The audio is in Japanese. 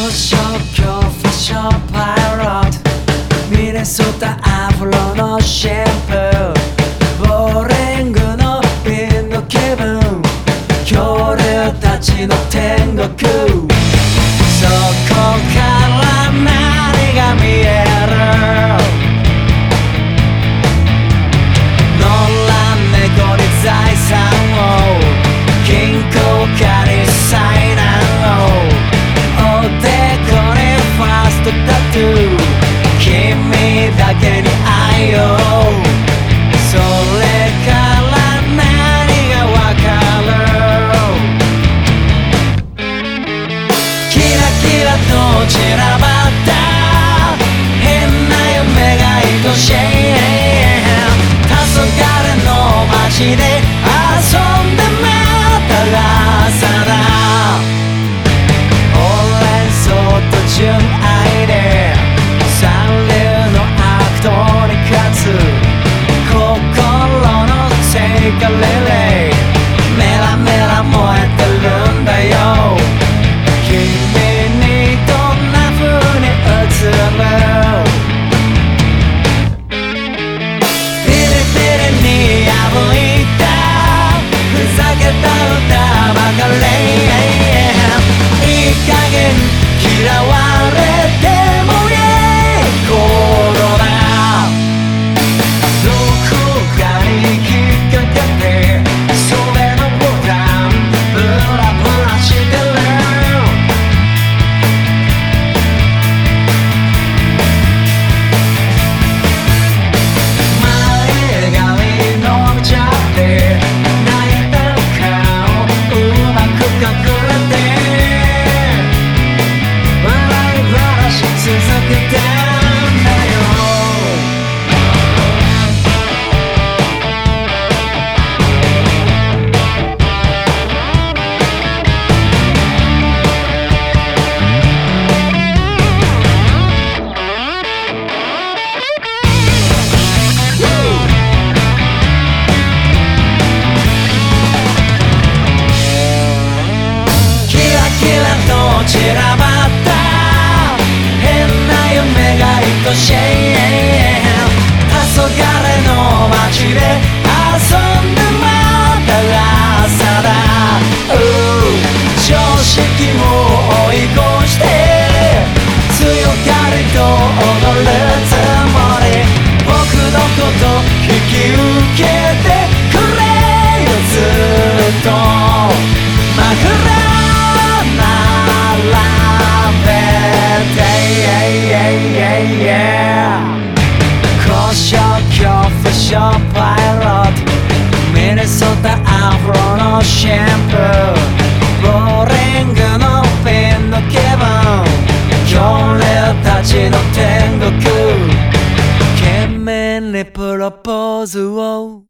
高所恐怖症パイロットミネソタアフロのシェンプー。ボーリングの瓶の気分。恐竜たちの天国。そこた？変な夢が愛しい。黄昏の街で you Now I と踊るつもり僕のこと引き受けてくれよずっと枕並べて高所恐怖症パイロットミネソタアフロのシェンプーボーリングのの天国懸命にプロポーズを